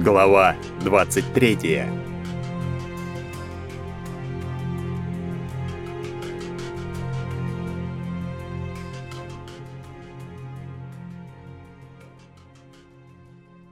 Глава 23.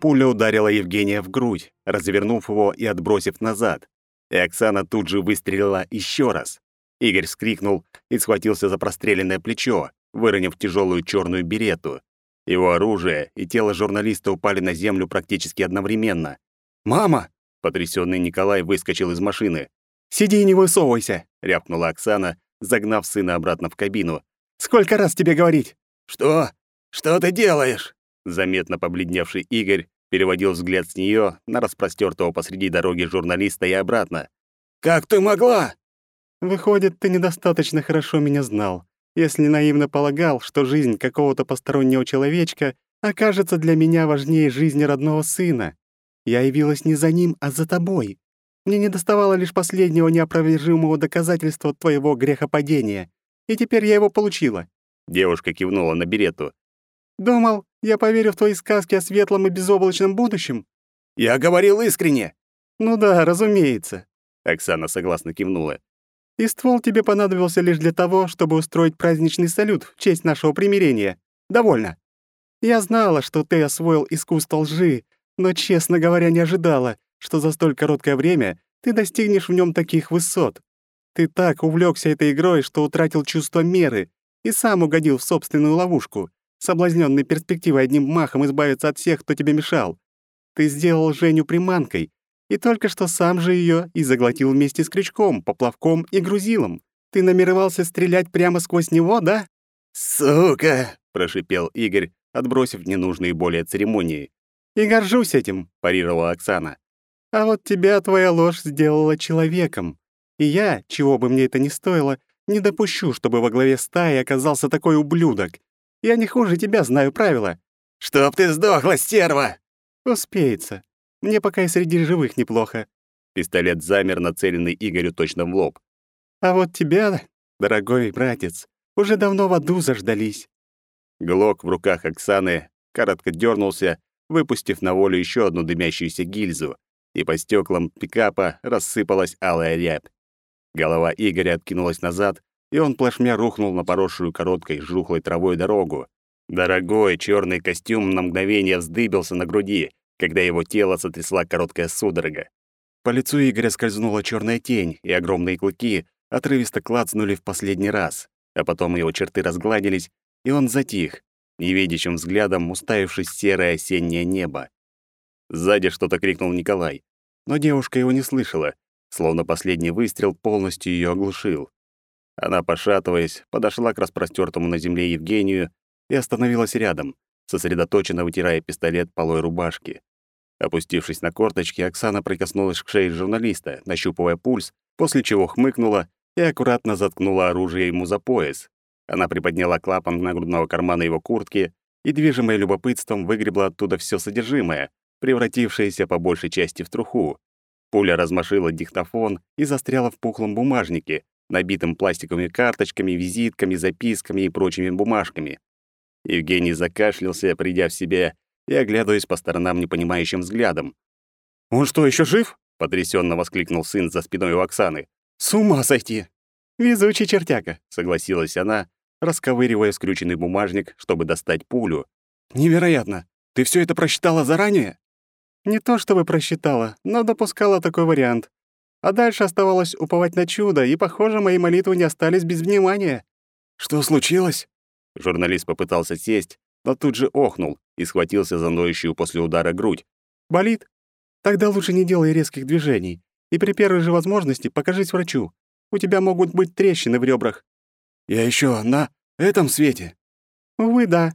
Пуля ударила Евгения в грудь, развернув его и отбросив назад. И Оксана тут же выстрелила еще раз. Игорь вскрикнул и схватился за простреленное плечо, выронив тяжелую черную берету. Его оружие и тело журналиста упали на землю практически одновременно. «Мама!» — потрясённый Николай выскочил из машины. «Сиди и не высовывайся!» — рявкнула Оксана, загнав сына обратно в кабину. «Сколько раз тебе говорить?» «Что? Что ты делаешь?» Заметно побледневший Игорь переводил взгляд с неё на распростёртого посреди дороги журналиста и обратно. «Как ты могла?» «Выходит, ты недостаточно хорошо меня знал если наивно полагал, что жизнь какого-то постороннего человечка окажется для меня важнее жизни родного сына. Я явилась не за ним, а за тобой. Мне не доставало лишь последнего неопровержимого доказательства твоего грехопадения, и теперь я его получила». Девушка кивнула на берету. «Думал, я поверю в твои сказки о светлом и безоблачном будущем?» «Я говорил искренне». «Ну да, разумеется», — Оксана согласно кивнула. И ствол тебе понадобился лишь для того, чтобы устроить праздничный салют в честь нашего примирения. Довольно. Я знала, что ты освоил искусство лжи, но, честно говоря, не ожидала, что за столь короткое время ты достигнешь в нем таких высот. Ты так увлекся этой игрой, что утратил чувство меры и сам угодил в собственную ловушку, соблазненный перспективой одним махом избавиться от всех, кто тебе мешал. Ты сделал Женю приманкой, и только что сам же ее и заглотил вместе с крючком, поплавком и грузилом. Ты намеревался стрелять прямо сквозь него, да?» «Сука!» — прошипел Игорь, отбросив ненужные более церемонии. «И горжусь этим», — парировала Оксана. «А вот тебя твоя ложь сделала человеком. И я, чего бы мне это ни стоило, не допущу, чтобы во главе стаи оказался такой ублюдок. Я не хуже тебя знаю правила». «Чтоб ты сдохла, стерва!» «Успеется. Мне пока и среди живых неплохо». Пистолет замер, нацеленный Игорю точно в лоб. «А вот тебя, дорогой братец, уже давно в аду заждались». Глок в руках Оксаны коротко дернулся, выпустив на волю еще одну дымящуюся гильзу, и по стеклам пикапа рассыпалась алая рябь. Голова Игоря откинулась назад, и он плашмя рухнул на поросшую короткой жухлой травой дорогу. Дорогой черный костюм на мгновение вздыбился на груди, когда его тело сотрясла короткая судорога. По лицу Игоря скользнула черная тень, и огромные клыки отрывисто клацнули в последний раз, а потом его черты разгладились, и он затих, невидящим взглядом уставившись в серое осеннее небо. Сзади что-то крикнул Николай, но девушка его не слышала, словно последний выстрел полностью ее оглушил. Она, пошатываясь, подошла к распростертому на земле Евгению и остановилась рядом, сосредоточенно вытирая пистолет полой рубашки. Опустившись на корточки, Оксана прикоснулась к шее журналиста, нащупывая пульс, после чего хмыкнула и аккуратно заткнула оружие ему за пояс. Она приподняла клапан нагрудного кармана его куртки и, движимая любопытством, выгребла оттуда все содержимое, превратившееся по большей части в труху. Пуля размашила диктофон и застряла в пухлом бумажнике, набитым пластиковыми карточками, визитками, записками и прочими бумажками. Евгений закашлялся, придя в себя, и оглядываясь по сторонам непонимающим взглядом. «Он что, еще жив?» — потрясенно воскликнул сын за спиной у Оксаны. «С ума сойти!» «Везучий чертяка», — согласилась она, расковыривая скрюченный бумажник, чтобы достать пулю. «Невероятно! Ты все это просчитала заранее?» «Не то чтобы просчитала, но допускала такой вариант. А дальше оставалось уповать на чудо, и, похоже, мои молитвы не остались без внимания». «Что случилось?» Журналист попытался сесть, но тут же охнул и схватился за ноющую после удара грудь. «Болит? Тогда лучше не делай резких движений. И при первой же возможности покажись врачу. У тебя могут быть трещины в ребрах». «Я еще на этом свете?» «Увы, да.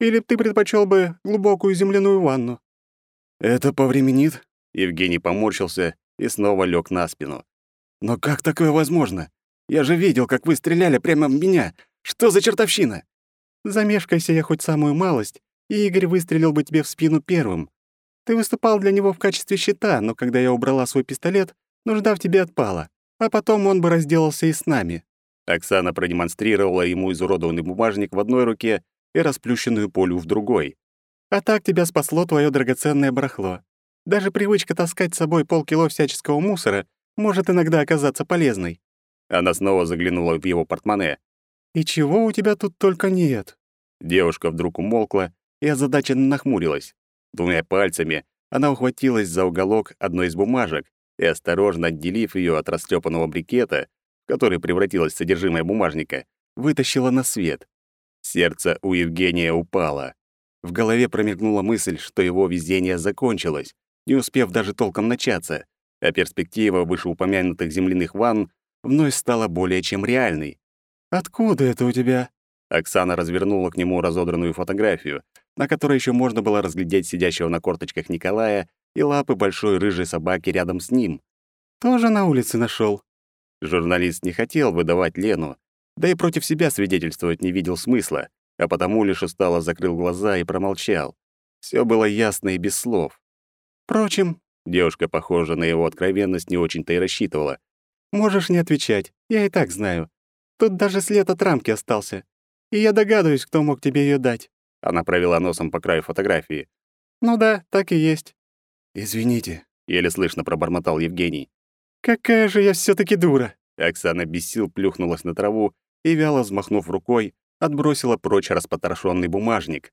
Или ты предпочел бы глубокую земляную ванну?» «Это повременит?» Евгений поморщился и снова лег на спину. «Но как такое возможно? Я же видел, как вы стреляли прямо в меня. Что за чертовщина?» Замешкайся я хоть самую малость, и Игорь выстрелил бы тебе в спину первым. Ты выступал для него в качестве щита, но когда я убрала свой пистолет, нужда в тебе отпала, а потом он бы разделался и с нами». Оксана продемонстрировала ему изуродованный бумажник в одной руке и расплющенную полю в другой. «А так тебя спасло твое драгоценное барахло. Даже привычка таскать с собой полкило всяческого мусора может иногда оказаться полезной. Она снова заглянула в его портмоне. И чего у тебя тут только нет? Девушка вдруг умолкла и озадаченно нахмурилась. Двумя пальцами она ухватилась за уголок одной из бумажек и, осторожно отделив ее от растрепанного брикета, который превратилось содержимое бумажника, вытащила на свет. Сердце у Евгения упало. В голове промелькнула мысль, что его везение закончилось, не успев даже толком начаться, а перспектива вышеупомянутых земляных ванн вновь стала более чем реальной. «Откуда это у тебя?» Оксана развернула к нему разодранную фотографию, на которой еще можно было разглядеть сидящего на корточках Николая и лапы большой рыжей собаки рядом с ним. «Тоже на улице нашел. Журналист не хотел выдавать Лену, да и против себя свидетельствовать не видел смысла, а потому лишь устало закрыл глаза и промолчал. Все было ясно и без слов. Впрочем, девушка, похожа на его откровенность, не очень-то и рассчитывала. «Можешь не отвечать, я и так знаю. Тут даже след от рамки остался. И я догадываюсь, кто мог тебе ее дать». Она провела носом по краю фотографии. «Ну да, так и есть». «Извините», — еле слышно пробормотал Евгений. «Какая же я все таки дура!» Оксана без сил плюхнулась на траву и, вяло взмахнув рукой, отбросила прочь распотрошенный бумажник.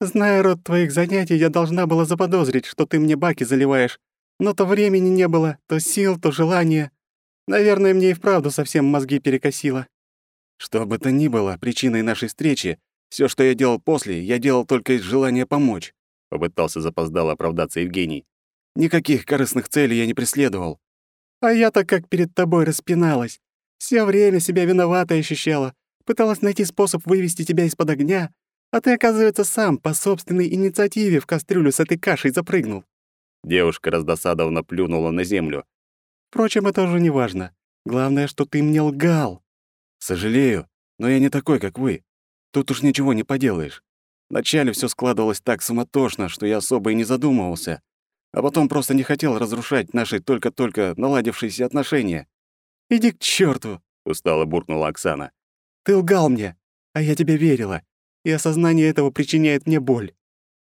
«Зная род твоих занятий, я должна была заподозрить, что ты мне баки заливаешь. Но то времени не было, то сил, то желания. Наверное, мне и вправду совсем мозги перекосило». «Что бы то ни было причиной нашей встречи, все, что я делал после, я делал только из желания помочь», — попытался запоздало оправдаться Евгений. «Никаких корыстных целей я не преследовал». «А я-то как перед тобой распиналась. Все время себя виноватой ощущала. Пыталась найти способ вывести тебя из-под огня, а ты, оказывается, сам по собственной инициативе в кастрюлю с этой кашей запрыгнул». Девушка раздосадованно плюнула на землю. «Впрочем, это уже не важно. Главное, что ты мне лгал». «Сожалею, но я не такой, как вы. Тут уж ничего не поделаешь. Вначале все складывалось так суматошно, что я особо и не задумывался, а потом просто не хотел разрушать наши только-только наладившиеся отношения. «Иди к черту! устало буркнула Оксана. «Ты лгал мне, а я тебе верила, и осознание этого причиняет мне боль».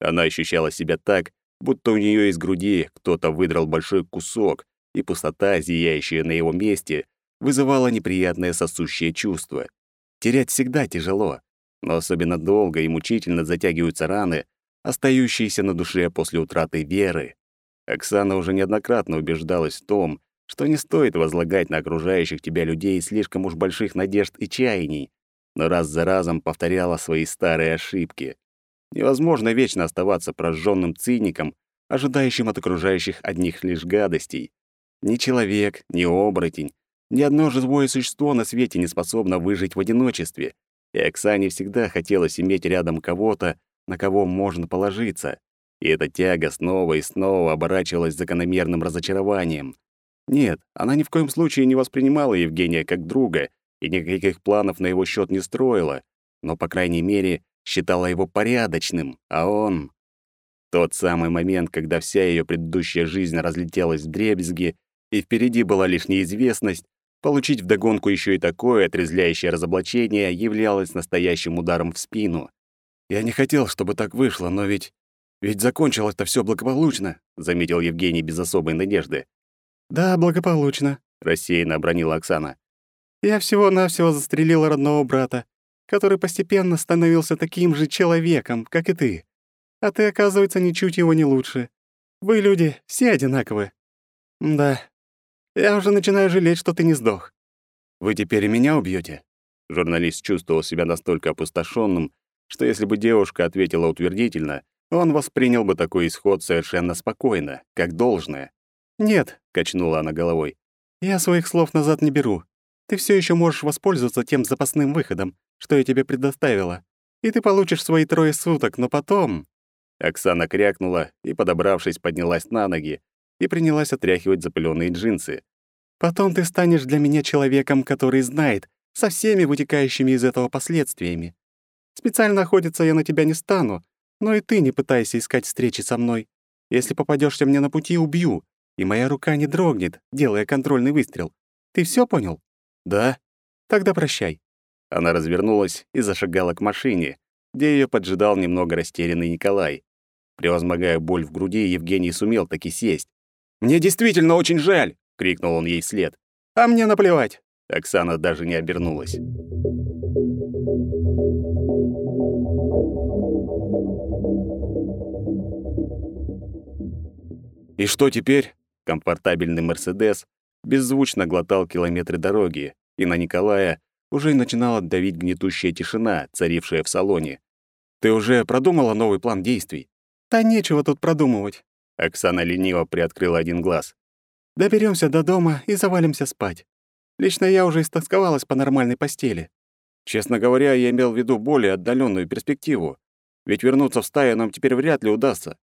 Она ощущала себя так, будто у нее из груди кто-то выдрал большой кусок, и пустота, зияющая на его месте, вызывала неприятное сосущее чувство. Терять всегда тяжело, но особенно долго и мучительно затягиваются раны, остающиеся на душе после утраты веры. Оксана уже неоднократно убеждалась в том, что не стоит возлагать на окружающих тебя людей слишком уж больших надежд и чаяний, но раз за разом повторяла свои старые ошибки. Невозможно вечно оставаться прожженным циником, ожидающим от окружающих одних лишь гадостей. Ни человек, ни оборотень, ни одно живое существо на свете не способно выжить в одиночестве, и Оксане всегда хотелось иметь рядом кого-то, на кого можно положиться. И эта тяга снова и снова оборачивалась закономерным разочарованием. Нет, она ни в коем случае не воспринимала Евгения как друга и никаких планов на его счет не строила, но, по крайней мере, считала его порядочным, а он... Тот самый момент, когда вся ее предыдущая жизнь разлетелась в дребезги, и впереди была лишь неизвестность, Получить вдогонку еще и такое отрезвляющее разоблачение являлось настоящим ударом в спину. «Я не хотел, чтобы так вышло, но ведь... Ведь закончилось-то все благополучно», — заметил Евгений без особой надежды. «Да, благополучно», — рассеянно обронила Оксана. «Я всего-навсего застрелила родного брата, который постепенно становился таким же человеком, как и ты. А ты, оказывается, ничуть его не лучше. Вы, люди, все одинаковы. Да, я уже начинаю жалеть, что ты не сдох. Вы теперь и меня убьете. Журналист чувствовал себя настолько опустошенным, что если бы девушка ответила утвердительно, он воспринял бы такой исход совершенно спокойно, как должное. «Нет», — качнула она головой. «Я своих слов назад не беру. Ты все еще можешь воспользоваться тем запасным выходом, что я тебе предоставила, и ты получишь свои трое суток, но потом...» Оксана крякнула и, подобравшись, поднялась на ноги, и принялась отряхивать запыленные джинсы. «Потом ты станешь для меня человеком, который знает, со всеми вытекающими из этого последствиями. Специально охотиться я на тебя не стану, но и ты не пытайся искать встречи со мной. Если попадешься мне на пути, убью, и моя рука не дрогнет, делая контрольный выстрел. Ты все понял?» «Да». «Тогда прощай». Она развернулась и зашагала к машине, где ее поджидал немного растерянный Николай. Превозмогая боль в груди, Евгений сумел таки сесть. «Мне действительно очень жаль!» — крикнул он ей вслед. «А мне наплевать!» Оксана даже не обернулась. «И что теперь?» Комфортабельный «Мерседес» беззвучно глотал километры дороги, и на Николая уже начинала давить гнетущая тишина, царившая в салоне. «Ты уже продумала новый план действий?» «Да нечего тут продумывать». Оксана лениво приоткрыла один глаз. Доберемся до дома и завалимся спать. Лично я уже истосковалась по нормальной постели. Честно говоря, я имел в виду более отдаленную перспективу. Ведь вернуться в стаю нам теперь вряд ли удастся.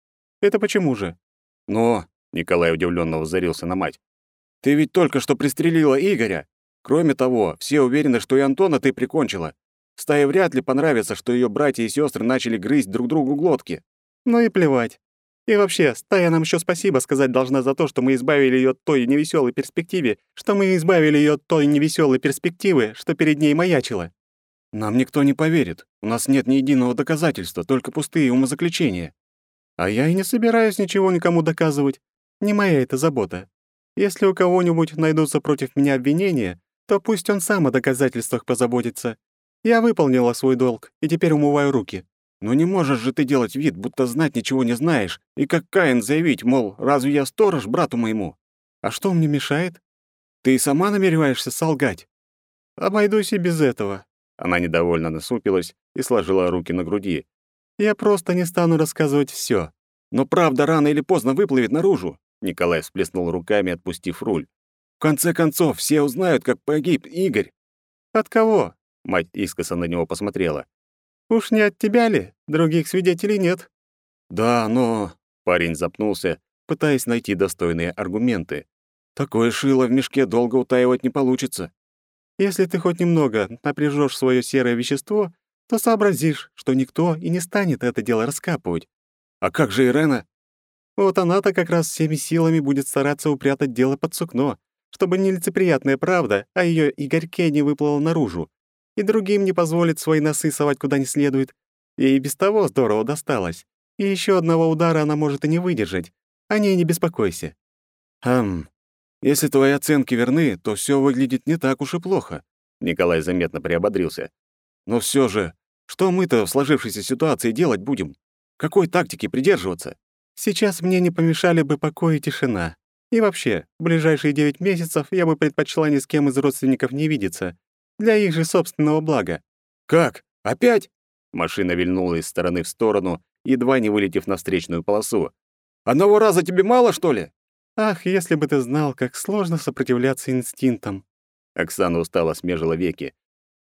Это почему же? Но, Николай удивленно воззрился на мать. Ты ведь только что пристрелила Игоря. Кроме того, все уверены, что и Антона ты прикончила. Стае вряд ли понравится, что ее братья и сестры начали грызть друг другу глотки. Ну и плевать. И вообще, стая нам еще спасибо сказать должна за то, что мы избавили ее от той невеселой перспективы, что мы избавили ее от той невеселой перспективы, что перед ней маячила. Нам никто не поверит. У нас нет ни единого доказательства, только пустые умозаключения. А я и не собираюсь ничего никому доказывать. Не моя это забота. Если у кого-нибудь найдутся против меня обвинения, то пусть он сам о доказательствах позаботится. Я выполнила свой долг и теперь умываю руки. Но не можешь же ты делать вид, будто знать ничего не знаешь, и как Каин заявить, мол, разве я сторож брату моему? А что мне мешает? Ты сама намереваешься солгать? Обойдусь и без этого. Она недовольно насупилась и сложила руки на груди. Я просто не стану рассказывать все. Но правда рано или поздно выплывет наружу. Николай всплеснул руками, отпустив руль. В конце концов, все узнают, как погиб Игорь. От кого? Мать искоса на него посмотрела. Уж не от тебя ли? Других свидетелей нет. Да, но... Парень запнулся, пытаясь найти достойные аргументы. Такое шило в мешке долго утаивать не получится. Если ты хоть немного напряжешь свое серое вещество, то сообразишь, что никто и не станет это дело раскапывать. А как же Ирена? Вот она-то как раз всеми силами будет стараться упрятать дело под сукно, чтобы нелицеприятная правда о ее Игорьке не выплыла наружу и другим не позволит свои носы совать куда не следует. Ей и без того здорово досталось. И еще одного удара она может и не выдержать. О ней не беспокойся. Хм, если твои оценки верны, то все выглядит не так уж и плохо. Николай заметно приободрился. Но все же, что мы-то в сложившейся ситуации делать будем? Какой тактики придерживаться? Сейчас мне не помешали бы покой и тишина. И вообще, в ближайшие девять месяцев я бы предпочла ни с кем из родственников не видеться, для их же собственного блага. Как? Опять? Машина вильнула из стороны в сторону, едва не вылетев на встречную полосу. Одного раза тебе мало, что ли? Ах, если бы ты знал, как сложно сопротивляться инстинктам. Оксана устало смежила веки.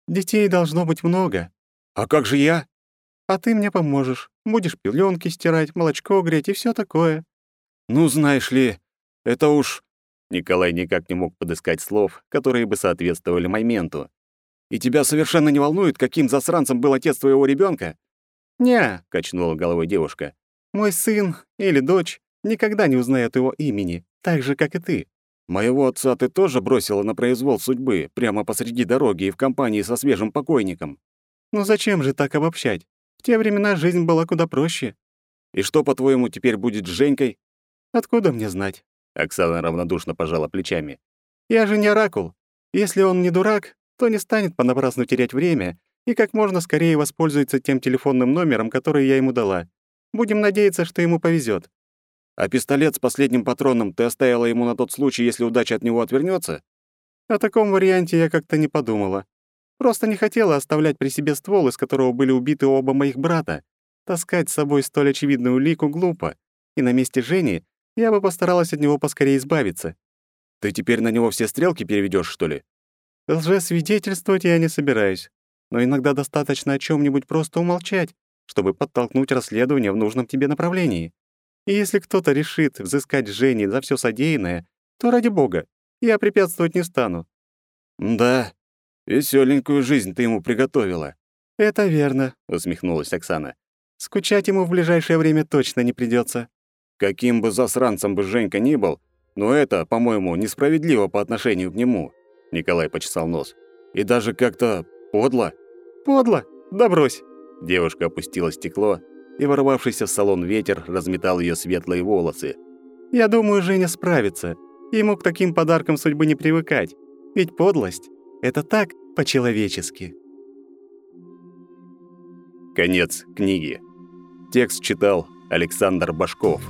Детей должно быть много. А как же я? А ты мне поможешь. Будешь пеленки стирать, молочко греть и все такое. Ну, знаешь ли, это уж... Николай никак не мог подыскать слов, которые бы соответствовали моменту. И тебя совершенно не волнует, каким засранцем был отец твоего ребенка? «Не», — качнула головой девушка. «Мой сын или дочь никогда не узнает его имени, так же, как и ты». «Моего отца ты тоже бросила на произвол судьбы, прямо посреди дороги и в компании со свежим покойником». «Ну зачем же так обобщать? В те времена жизнь была куда проще». «И что, по-твоему, теперь будет с Женькой?» «Откуда мне знать?» Оксана равнодушно пожала плечами. «Я же не оракул. Если он не дурак, то не станет понапрасну терять время и как можно скорее воспользуется тем телефонным номером, который я ему дала. Будем надеяться, что ему повезет. А пистолет с последним патроном ты оставила ему на тот случай, если удача от него отвернется? О таком варианте я как-то не подумала. Просто не хотела оставлять при себе ствол, из которого были убиты оба моих брата. Таскать с собой столь очевидную улику глупо, и на месте Жени я бы постаралась от него поскорее избавиться. Ты теперь на него все стрелки переведешь, что ли? Лжесвидетельствовать я не собираюсь, но иногда достаточно о чем нибудь просто умолчать, чтобы подтолкнуть расследование в нужном тебе направлении. И если кто-то решит взыскать Жене за все содеянное, то ради бога, я препятствовать не стану. Да, веселенькую жизнь ты ему приготовила. Это верно, усмехнулась Оксана. Скучать ему в ближайшее время точно не придется. Каким бы засранцем бы Женька ни был, но это, по-моему, несправедливо по отношению к нему. Николай почесал нос. «И даже как-то подло». «Подло? Да брось». Девушка опустила стекло и ворвавшийся в салон ветер разметал ее светлые волосы. «Я думаю, Женя справится. Ему к таким подаркам судьбы не привыкать. Ведь подлость — это так по-человечески». Конец книги. Текст читал Александр Башков.